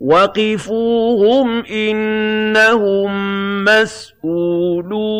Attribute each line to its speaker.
Speaker 1: وَقِفُوهُمْ ۖ إِنَّهُم مسؤولون